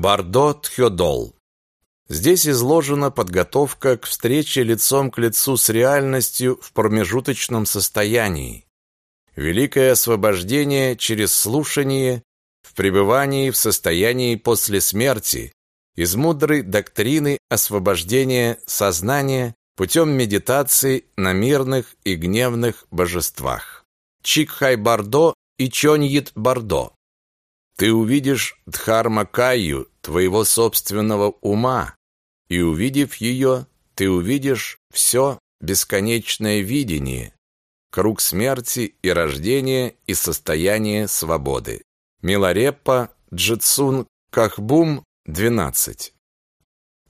Бардо Тхёдол. Здесь изложена подготовка к встрече лицом к лицу с реальностью в промежуточном состоянии. Великое освобождение через слушание в пребывании в состоянии после смерти из мудрой доктрины освобождения сознания путем медитации на мирных и гневных божествах. Чикхай-Бардо и Чоньит-Бардо. Ты увидишь Дхарма-Каю твоего собственного ума, и увидев ее, ты увидишь все бесконечное видение, круг смерти и рождения и состояние свободы. Милареппа Джитсун Кахбум 12.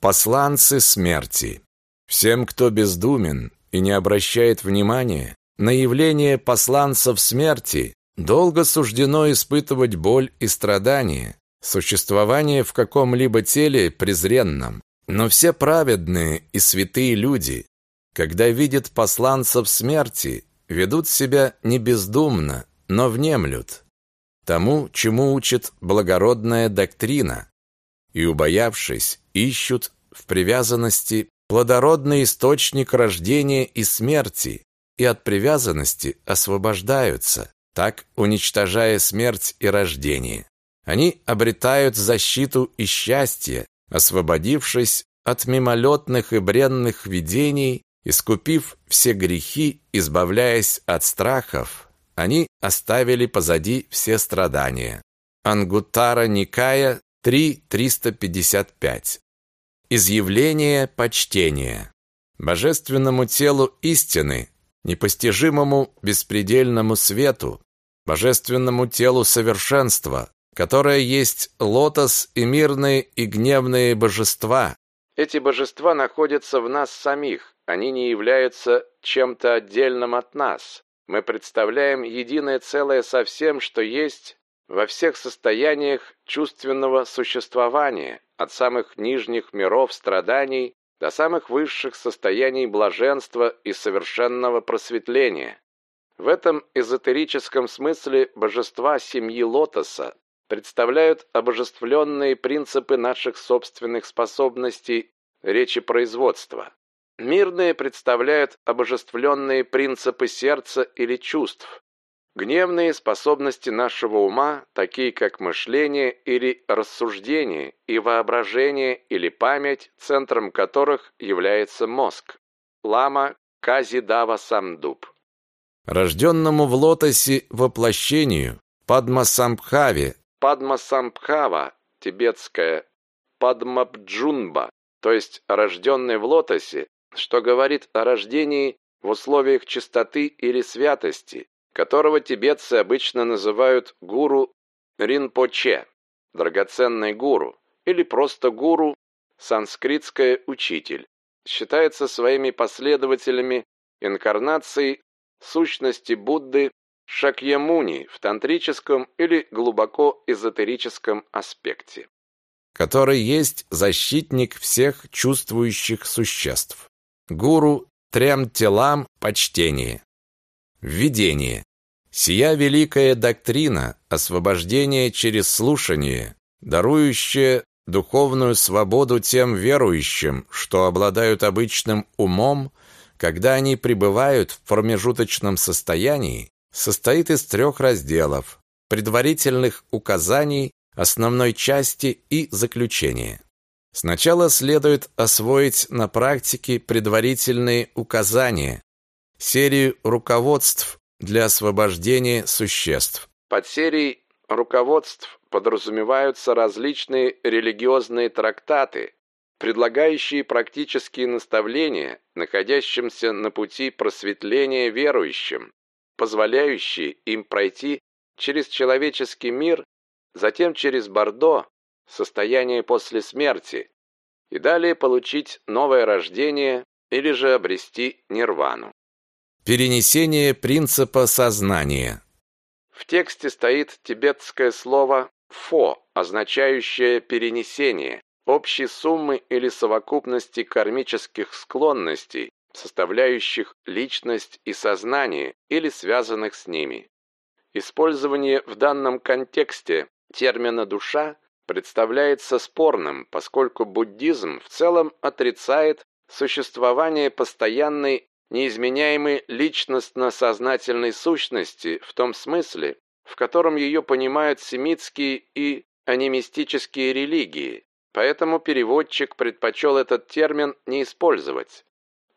Посланцы смерти. Всем, кто бездумен и не обращает внимания на явление посланцев смерти, долго суждено испытывать боль и страдания, существование в каком-либо теле презренном. Но все праведные и святые люди, когда видят посланцев смерти, ведут себя не бездумно, но внемлют. Тому, чему учит благородная доктрина, и, убоявшись, ищут в привязанности плодородный источник рождения и смерти, и от привязанности освобождаются, так уничтожая смерть и рождение. Они обретают защиту и счастье, освободившись от мимолетных и бренных видений, искупив все грехи, избавляясь от страхов, они оставили позади все страдания. Ангутара Никая 3.355. Изъявление почтения. Божественному телу истины, непостижимому беспредельному свету, божественному телу совершенства, которое есть лотос и мирные и гневные божества. Эти божества находятся в нас самих, они не являются чем-то отдельным от нас. Мы представляем единое целое со всем, что есть во всех состояниях чувственного существования, от самых нижних миров страданий до самых высших состояний блаженства и совершенного просветления. В этом эзотерическом смысле божества семьи Лотоса представляют обожествленные принципы наших собственных способностей речепроизводства. Мирные представляют обожествленные принципы сердца или чувств. Гневные способности нашего ума, такие как мышление или рассуждение, и воображение или память, центром которых является мозг. Лама Казидава Самдуб. Рожденному в лотосе воплощению, Падмасамбхаве, Падмасамбхава, тибетская, Падмабджунба, то есть рожденный в лотосе, что говорит о рождении в условиях чистоты или святости, которого тибетцы обычно называют гуру Ринпоче, драгоценный гуру, или просто гуру, санскритское учитель, считается своими последователями инкарнацией сущности Будды Шакьямуни в тантрическом или глубоко эзотерическом аспекте, который есть защитник всех чувствующих существ. Гуру трем телам почтение. Введение. Сия великая доктрина освобождения через слушание, дарующая духовную свободу тем верующим, что обладают обычным умом, когда они пребывают в промежуточном состоянии, состоит из трех разделов: предварительных указаний, основной части и заключения. Сначала следует освоить на практике предварительные указания, серию руководств для освобождения существ. Под серией руководств подразумеваются различные религиозные трактаты, предлагающие практические наставления, находящимся на пути просветления верующим, позволяющие им пройти через человеческий мир, затем через Бордо, состояние после смерти, и далее получить новое рождение или же обрести нирвану. Перенесение принципа сознания. В тексте стоит тибетское слово «фо», означающее перенесение, общей суммы или совокупности кармических склонностей, составляющих личность и сознание или связанных с ними. Использование в данном контексте термина «душа» представляется спорным, поскольку буддизм в целом отрицает существование постоянной неизменяемой личностно-сознательной сущности в том смысле, в котором ее понимают семитские и анимистические религии, поэтому переводчик предпочел этот термин не использовать.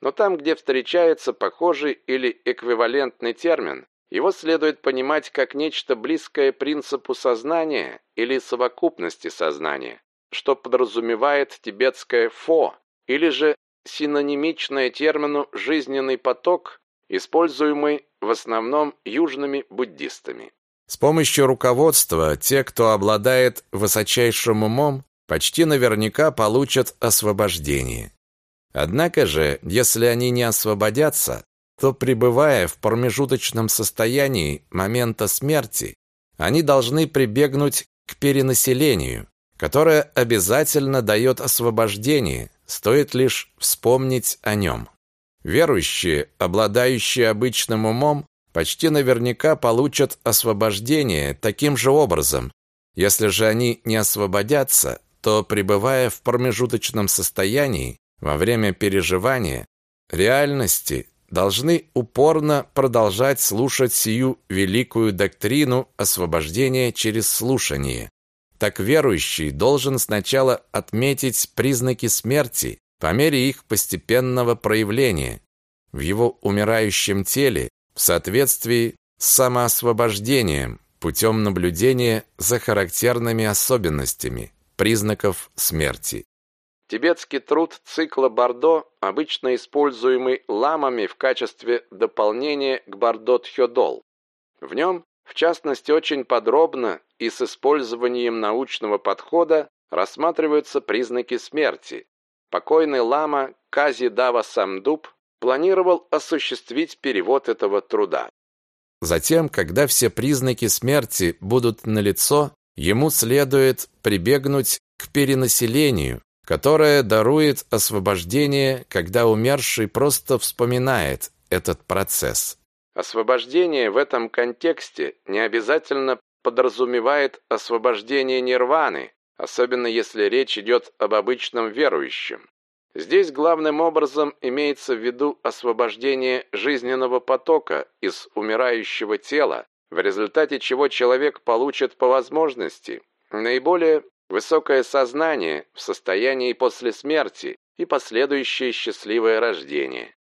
Но там, где встречается похожий или эквивалентный термин, его следует понимать как нечто близкое принципу сознания или совокупности сознания, что подразумевает тибетское «фо», или же синонимичное термину «жизненный поток», используемый в основном южными буддистами. С помощью руководства те, кто обладает высочайшим умом, почти наверняка получат освобождение. Однако же, если они не освободятся, то, пребывая в промежуточном состоянии момента смерти, они должны прибегнуть к перенаселению, которое обязательно дает освобождение, стоит лишь вспомнить о нем. Верующие, обладающие обычным умом, почти наверняка получат освобождение таким же образом. Если же они не освободятся, то, пребывая в промежуточном состоянии, во время переживания, реальности должны упорно продолжать слушать сию великую доктрину освобождения через слушание. Так верующий должен сначала отметить признаки смерти по мере их постепенного проявления в его умирающем теле в соответствии с самоосвобождением путем наблюдения за характерными особенностями признаков смерти. Тибетский труд цикла Бордо, обычно используемый ламами в качестве дополнения к Бордо-Тхёдол. В нем, в частности, очень подробно и с использованием научного подхода рассматриваются признаки смерти. Покойный лама Кази Дава Самдуб планировал осуществить перевод этого труда. Затем, когда все признаки смерти будут налицо, ему следует прибегнуть к перенаселению, которое дарует освобождение, когда умерший просто вспоминает этот процесс. Освобождение в этом контексте не обязательно подразумевает освобождение нирваны, особенно если речь идет об обычном верующем. Здесь главным образом имеется в виду освобождение жизненного потока из умирающего тела, в результате чего человек получит по возможности наиболее высокое сознание в состоянии после смерти и последующее счастливое рождение.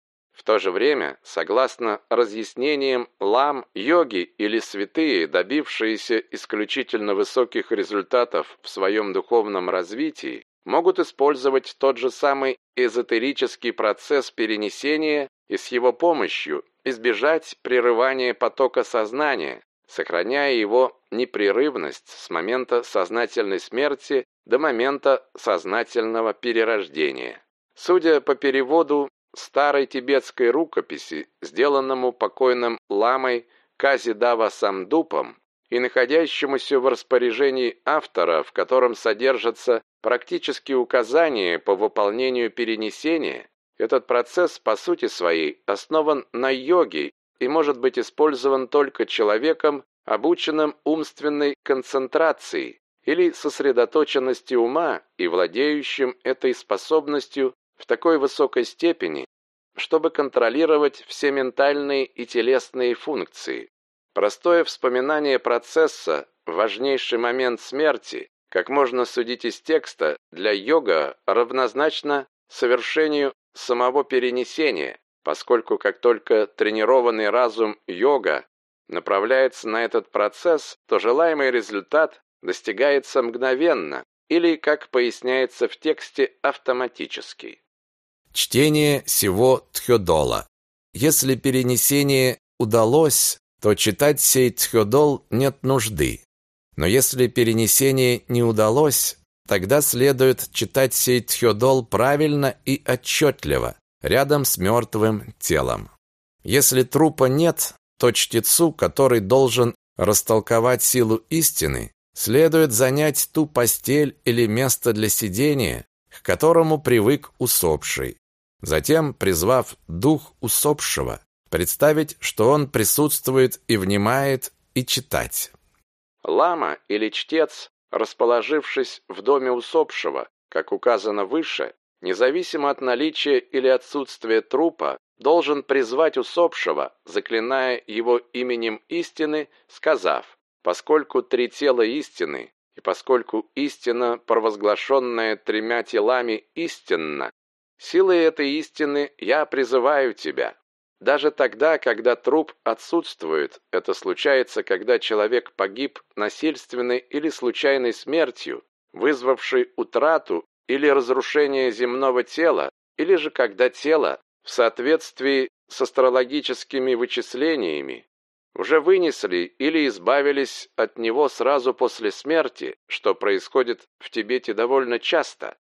В то же время, согласно разъяснениям лам, йоги или святые, добившиеся исключительно высоких результатов в своем духовном развитии, могут использовать тот же самый эзотерический процесс перенесения и с его помощью избежать прерывания потока сознания, сохраняя его непрерывность с момента сознательной смерти до момента сознательного перерождения. Судя по переводу старой тибетской рукописи, сделанному покойным ламой Казидава Самдупом и находящемуся в распоряжении автора, в котором содержатся практические указания по выполнению перенесения, этот процесс по сути своей основан на йоге и может быть использован только человеком, обученным умственной концентрацией или сосредоточенности ума и владеющим этой способностью в такой высокой степени, чтобы контролировать все ментальные и телесные функции. Простое вспоминание процесса, важнейший момент смерти, как можно судить из текста, для йога равнозначно совершению самого перенесения, поскольку как только тренированный разум йога направляется на этот процесс, то желаемый результат достигается мгновенно или, как поясняется в тексте, автоматически. Чтение всего Тхёдола. Если перенесение удалось, то читать сей Тхёдол нет нужды. Но если перенесение не удалось, тогда следует читать сей Тхёдол правильно и отчетливо, рядом с мертвым телом. Если трупа нет, то чтецу, который должен растолковать силу истины, следует занять ту постель или место для сидения, к которому привык усопший. Затем, призвав дух усопшего, представить, что он присутствует и внимает, и читать. Лама или чтец расположившись в доме усопшего, как указано выше, независимо от наличия или отсутствия трупа, должен призвать усопшего, заклиная его именем истины, сказав, поскольку три тела истины, и поскольку истина, провозглашенная тремя телами, истинна, силой этой истины я призываю тебя. Даже тогда, когда труп отсутствует, это случается, когда человек погиб насильственной или случайной смертью, вызвавшей утрату или разрушение земного тела, или же когда тело в соответствии с астрологическими вычислениями уже вынесли или избавились от него сразу после смерти, что происходит в Тибете довольно часто.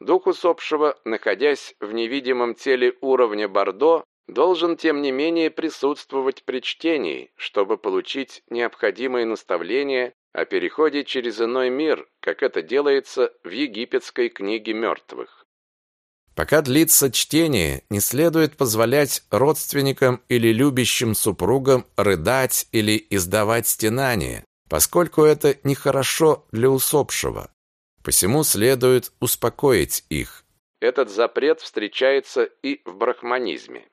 Дух усопшего, находясь в невидимом теле уровня Бордо, должен тем не менее присутствовать при чтении, чтобы получить необходимые наставления о переходе через иной мир, как это делается в египетской книге мертвых. Пока длится чтение, не следует позволять родственникам или любящим супругам рыдать или издавать стенания, поскольку это нехорошо для усопшего. Посему следует успокоить их. Этот запрет встречается и в брахманизме.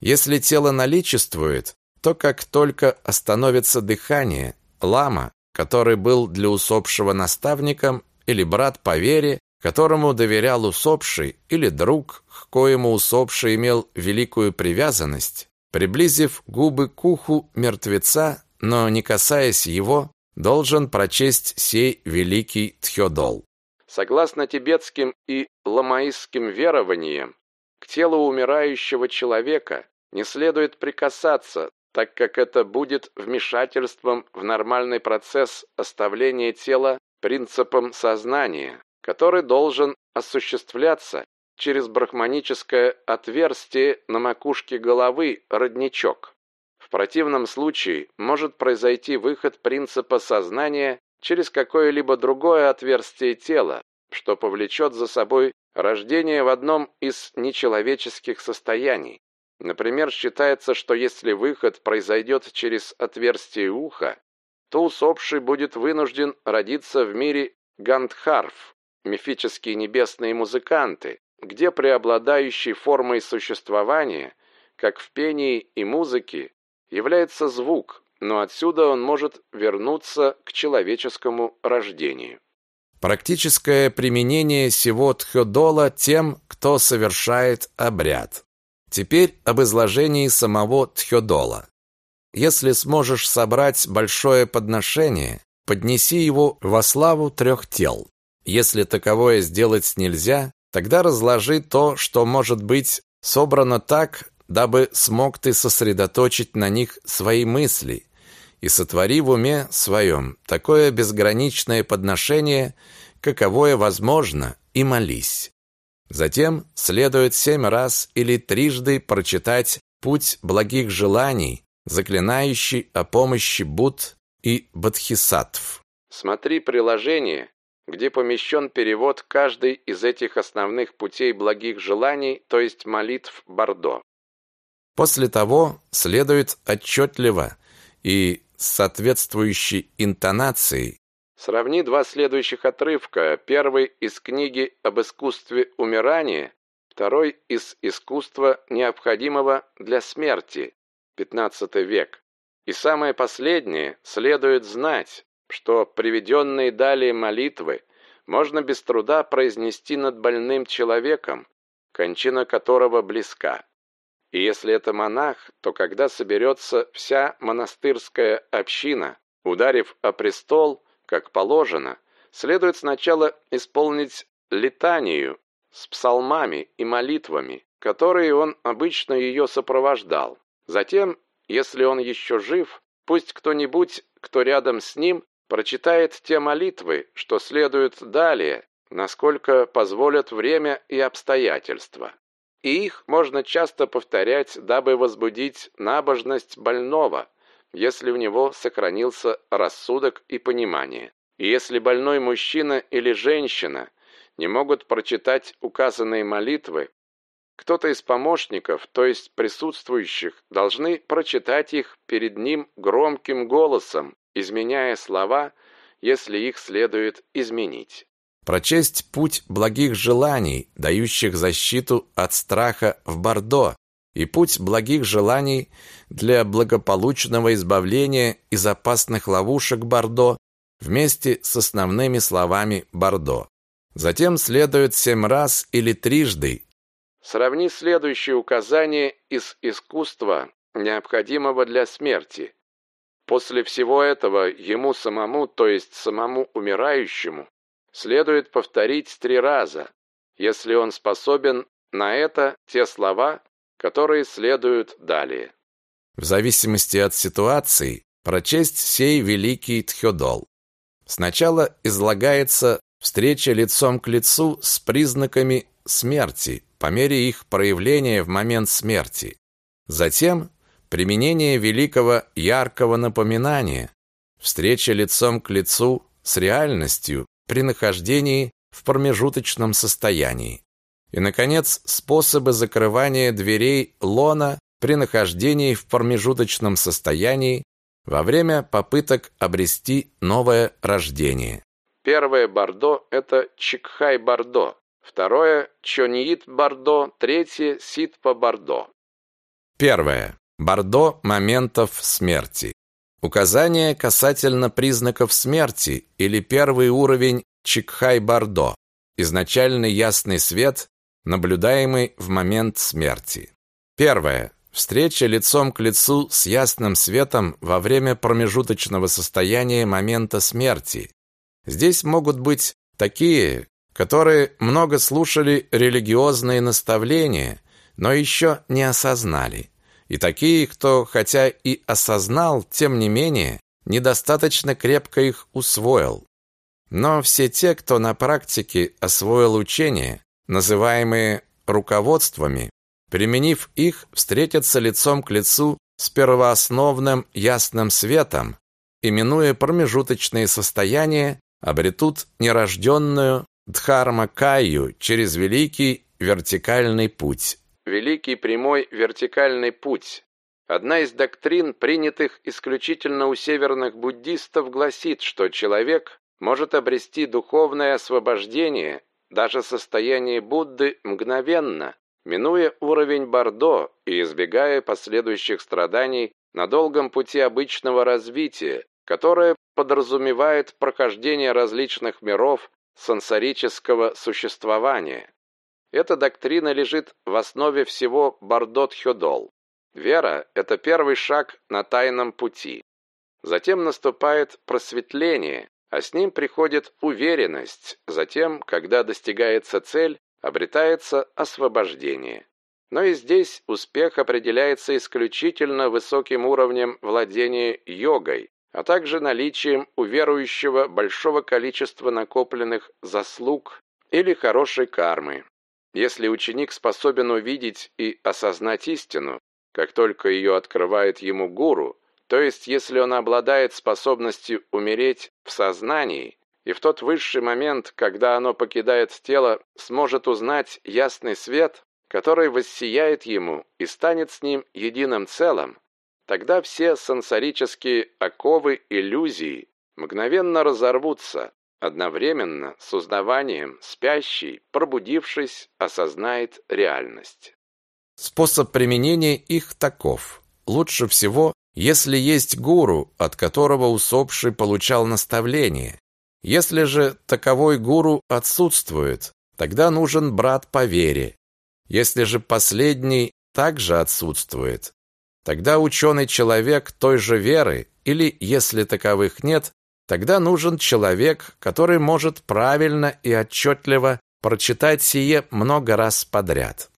Если тело наличествует, то как только остановится дыхание, лама, который был для усопшего наставником, или брат по вере, которому доверял усопший, или друг, к коему усопший имел великую привязанность, приблизив губы к уху мертвеца, но не касаясь его, должен прочесть сей великий тхёдол. Согласно тибетским и ламаистским верованиям, к телу умирающего человека не следует прикасаться, так как это будет вмешательством в нормальный процесс оставления тела принципом сознания, который должен осуществляться через брахманическое отверстие на макушке головы родничок. В противном случае может произойти выход принципа сознания через какое-либо другое отверстие тела, что повлечет за собой рождение в одном из нечеловеческих состояний. Например, считается, что если выход произойдет через отверстие уха, то усопший будет вынужден родиться в мире Гандхарф, мифические небесные музыканты, где преобладающей формой существования, как в пении и музыке, является звук, но отсюда он может вернуться к человеческому рождению. Практическое применение сего тхёдола тем, кто совершает обряд. Теперь об изложении самого тхёдола. Если сможешь собрать большое подношение, поднеси его во славу трех тел. Если таковое сделать нельзя, тогда разложи то, что может быть собрано так, дабы смог ты сосредоточить на них свои мысли, и сотвори в уме своем такое безграничное подношение, каковое возможно, и молись. Затем следует семь раз или трижды прочитать «Путь благих желаний», заклинающий о помощи Будд и Бодхисаттв. Смотри приложение где помещен перевод каждой из этих основных путей благих желаний, то есть молитв Бордо. После того следует отчетливо и с соответствующей интонацией Сравни два следующих отрывка. Первый из книги об искусстве умирания, второй из искусства необходимого для смерти, 15 век. И самое последнее следует знать, что приведенные далее молитвы можно без труда произнести над больным человеком, кончина которого близка. И если это монах, то когда соберется вся монастырская община, ударив о престол, как положено, следует сначала исполнить литанию с псалмами и молитвами, которые он обычно ее сопровождал. Затем, если он еще жив, пусть кто-нибудь, кто рядом с ним, прочитает те молитвы, что следуют далее, насколько позволят время и обстоятельства. И их можно часто повторять, дабы возбудить набожность больного, если у него сохранился рассудок и понимание. И если больной мужчина или женщина не могут прочитать указанные молитвы, кто-то из помощников, то есть присутствующих, должны прочитать их перед ним громким голосом, изменяя слова если их следует изменить. Прочесть путь благих желаний, дающих защиту от страха в Бордо, и путь благих желаний для благополучного избавления из опасных ловушек Бордо вместе с основными словами Бордо. Затем следует семь раз или трижды. Сравни следующие указания из искусства, необходимого для смерти. После всего этого ему самому, то есть самому умирающему, следует повторить три раза, если он способен на это те слова, которые следуют далее. В зависимости от ситуации прочесть сей великий тхёдол. Сначала излагается встреча лицом к лицу с признаками смерти по мере их проявления в момент смерти. Затем применение великого яркого напоминания, встреча лицом к лицу с реальностью при нахождении в промежуточном состоянии. И, наконец, способы закрывания дверей лона при нахождении в промежуточном состоянии во время попыток обрести новое рождение. Первое Бордо – это Чикхай-Бордо, второе – Чоньит-Бордо, третье – Ситпа-Бордо. Первое. Бордо моментов смерти. Указание касательно признаков смерти или первый уровень Чикхай-Бордо. Изначальный ясный свет наблюдаемый в момент смерти. Первое. Встреча лицом к лицу с ясным светом во время промежуточного состояния момента смерти. Здесь могут быть такие, которые много слушали религиозные наставления, но еще не осознали. И такие, кто хотя и осознал, тем не менее, недостаточно крепко их усвоил. Но все те, кто на практике освоил учение, называемые руководствами, применив их, встретятся лицом к лицу с первоосновным ясным светом, именуя промежуточные состояния, обретут нерожденную дхарма-каю через великий вертикальный путь. Великий прямой вертикальный путь. Одна из доктрин, принятых исключительно у северных буддистов, гласит, что человек может обрести духовное освобождение даже состояние Будды мгновенно, минуя уровень Бордо и избегая последующих страданий на долгом пути обычного развития, которое подразумевает прохождение различных миров сансарического существования. Эта доктрина лежит в основе всего Бордо-Тхёдол. Вера – это первый шаг на тайном пути. Затем наступает просветление, а с ним приходит уверенность, затем, когда достигается цель, обретается освобождение. Но и здесь успех определяется исключительно высоким уровнем владения йогой, а также наличием у верующего большого количества накопленных заслуг или хорошей кармы. Если ученик способен увидеть и осознать истину, как только ее открывает ему гуру, то есть, если он обладает способностью умереть в сознании, и в тот высший момент, когда оно покидает тело, сможет узнать ясный свет, который воссияет ему и станет с ним единым целым, тогда все сенсорические оковы иллюзии мгновенно разорвутся, одновременно с узнаванием спящий, пробудившись, осознает реальность. Способ применения их таков. Лучше всего если есть гуру, от которого усопший получал наставление. Если же таковой гуру отсутствует, тогда нужен брат по вере. Если же последний также отсутствует, тогда ученый человек той же веры, или, если таковых нет, тогда нужен человек, который может правильно и отчетливо прочитать сие много раз подряд.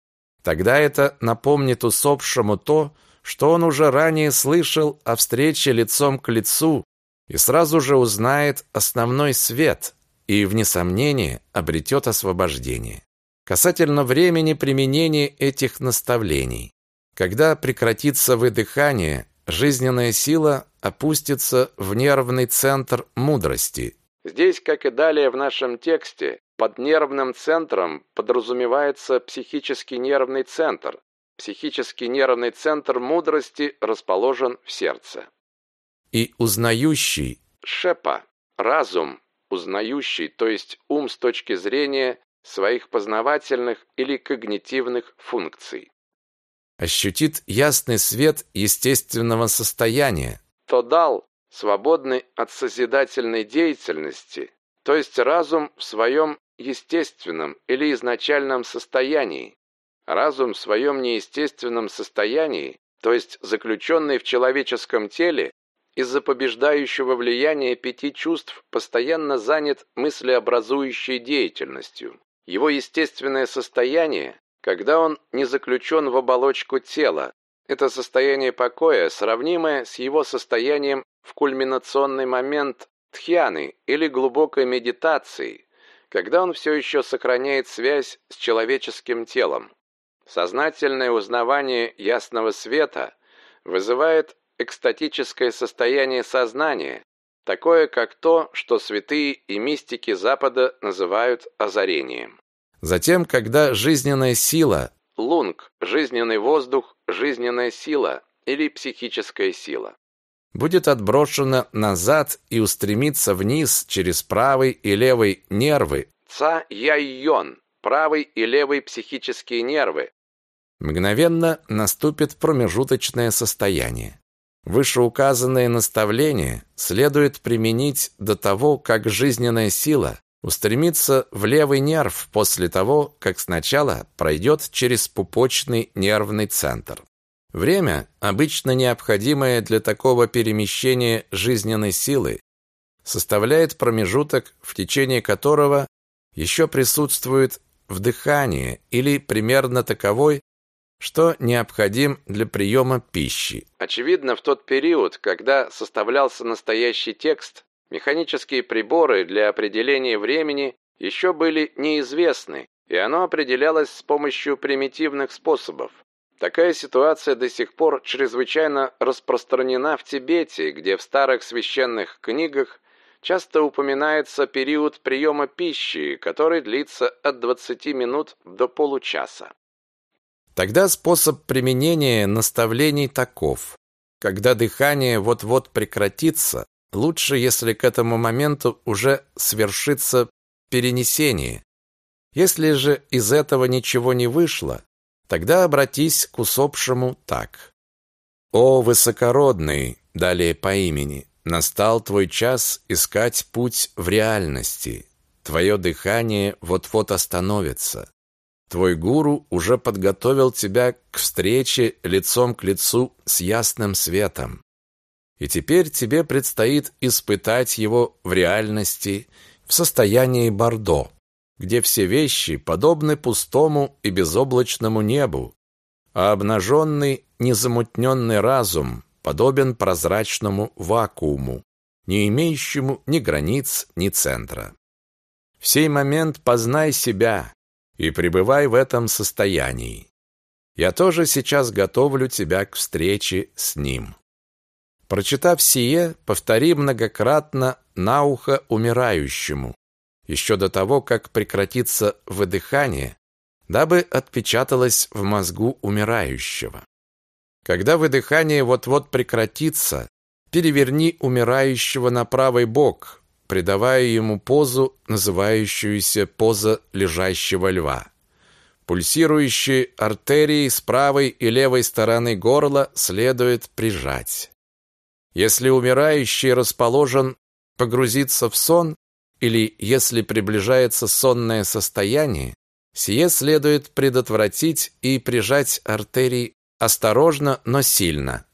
Тогда это напомнит усопшему то, что он уже ранее слышал о встрече лицом к лицу и сразу же узнает основной свет и, вне сомнения, обретет освобождение. Касательно времени применения этих наставлений. Когда прекратится выдыхание, жизненная сила опустится в нервный центр мудрости. Здесь, как и далее в нашем тексте, под нервным центром подразумевается психический нервный центр, Психический нервный центр мудрости расположен в сердце. И узнающий Шепа разум, узнающий, то есть ум с точки зрения своих познавательных или когнитивных функций. Ощутит ясный свет естественного состояния. Тодал, свободный от созидательной деятельности, то есть разум в своем естественном или изначальном состоянии. Разум в своем неестественном состоянии, то есть заключенный в человеческом теле, из-за побеждающего влияния пяти чувств постоянно занят мыслеобразующей деятельностью. Его естественное состояние, когда он не заключен в оболочку тела, это состояние покоя, сравнимое с его состоянием в кульминационный момент тхьяны или глубокой медитации, когда он все еще сохраняет связь с человеческим телом. Сознательное узнавание ясного света вызывает экстатическое состояние сознания, такое как то, что святые и мистики Запада называют озарением. Затем, когда жизненная сила, лунг, жизненный воздух, жизненная сила или психическая сила, будет отброшена назад и устремится вниз через правый и левый нервы, ца яйон, правый и левый психические нервы, мгновенно наступит промежуточное состояние. Вышеуказанные наставления следует применить до того, как жизненная сила устремится в левый нерв после того, как сначала пройдет через пупочный нервный центр. Время, обычно необходимое для такого перемещения жизненной силы, составляет промежуток, в течение которого еще присутствует вдыхание или примерно таковой, что необходим для приема пищи. Очевидно, в тот период, когда составлялся настоящий текст, механические приборы для определения времени еще были неизвестны, и оно определялось с помощью примитивных способов. Такая ситуация до сих пор чрезвычайно распространена в Тибете, где в старых священных книгах часто упоминается период приема пищи, который длится от 20 минут до получаса. Тогда способ применения наставлений таков. Когда дыхание вот-вот прекратится, лучше, если к этому моменту уже свершится перенесение. Если же из этого ничего не вышло, тогда обратись к усопшему так. «О, высокородный!» далее по имени, настал твой час искать путь в реальности. Твое дыхание вот-вот остановится. Твой гуру уже подготовил тебя к встрече лицом к лицу с ясным светом. И теперь тебе предстоит испытать его в реальности, в состоянии Бордо, где все вещи подобны пустому и безоблачному небу, а обнаженный, незамутненный разум подобен прозрачному вакууму, не имеющему ни границ, ни центра. В сей момент познай себя, и пребывай в этом состоянии. Я тоже сейчас готовлю тебя к встрече с ним. Прочитав сие, повтори многократно на ухо умирающему, еще до того, как прекратится выдыхание, дабы отпечаталось в мозгу умирающего. Когда выдыхание вот-вот прекратится, переверни умирающего на правый бок, придавая ему позу, называющуюся поза лежащего льва. Пульсирующие артерии с правой и левой стороны горла следует прижать. Если умирающий расположен погрузиться в сон или если приближается сонное состояние, сие следует предотвратить и прижать артерии осторожно, но сильно.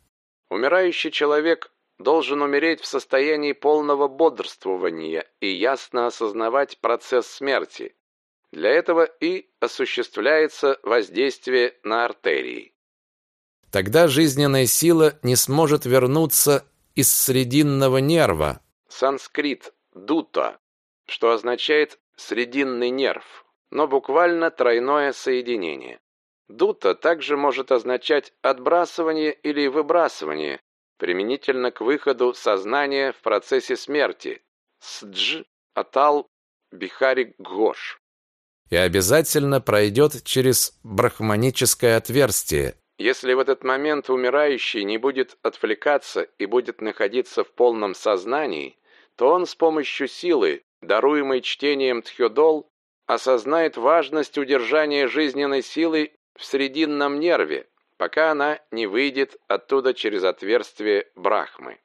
Умирающий человек должен умереть в состоянии полного бодрствования и ясно осознавать процесс смерти. Для этого и осуществляется воздействие на артерии. Тогда жизненная сила не сможет вернуться из срединного нерва. Санскрит «дута», что означает «срединный нерв», но буквально тройное соединение. Дута также может означать отбрасывание или выбрасывание, применительно к выходу сознания в процессе смерти. Сдж Атал Бихари Гош. И обязательно пройдет через брахманическое отверстие. Если в этот момент умирающий не будет отвлекаться и будет находиться в полном сознании, то он с помощью силы, даруемой чтением Тхёдол, осознает важность удержания жизненной силы в срединном нерве, пока она не выйдет оттуда через отверстие Брахмы.